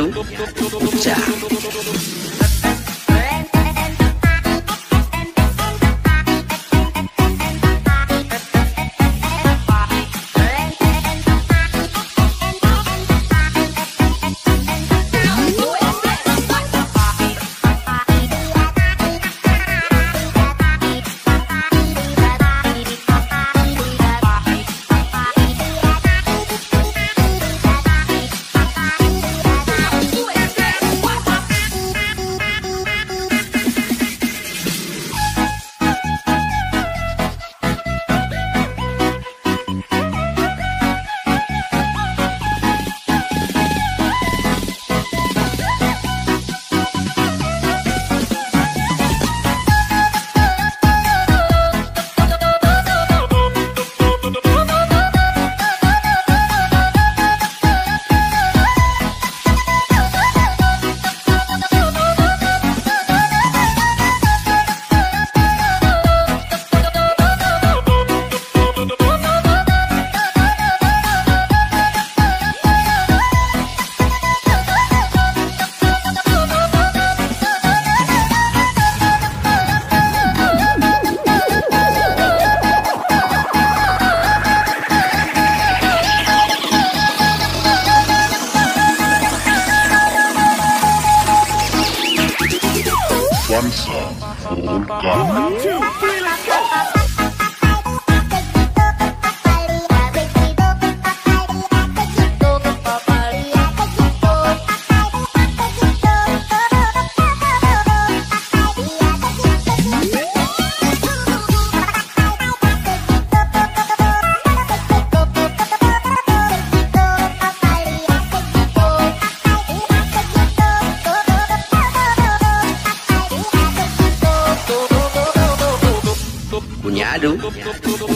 Perú. Chao. Dancer Volkan.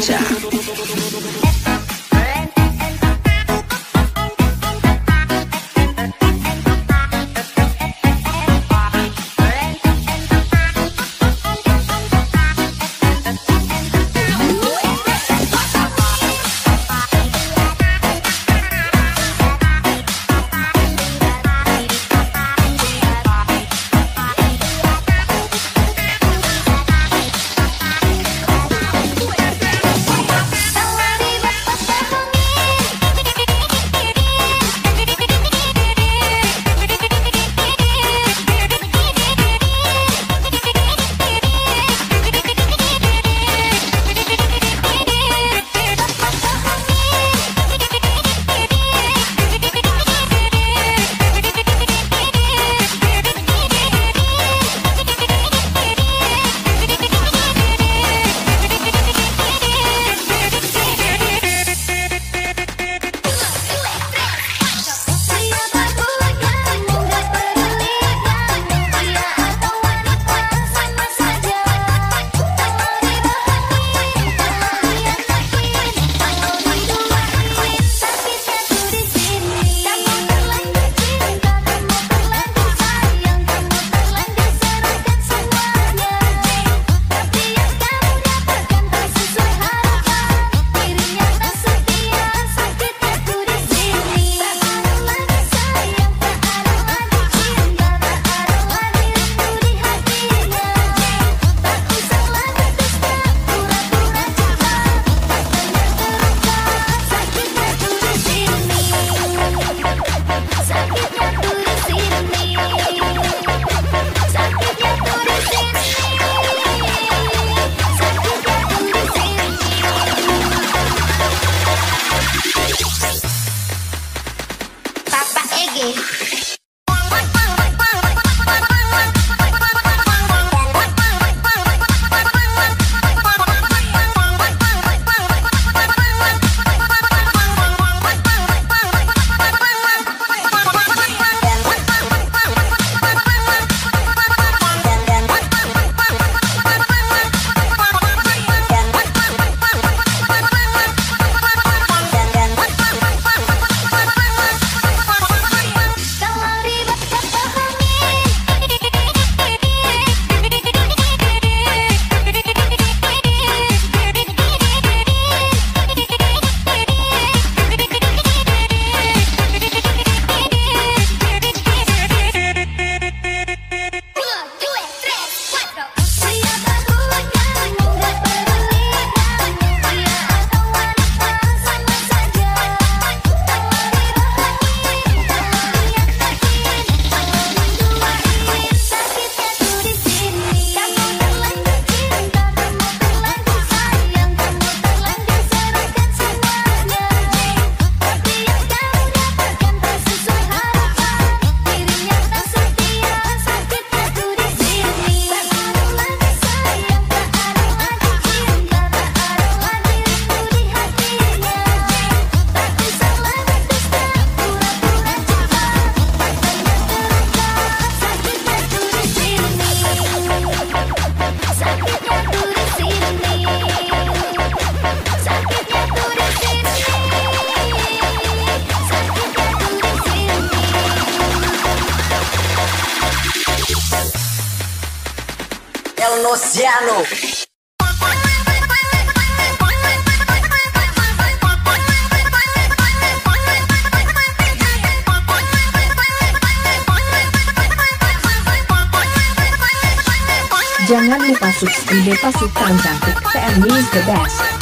Tchau. Nociano. Jangan lupa subscribe pasukan cantik TM is the best.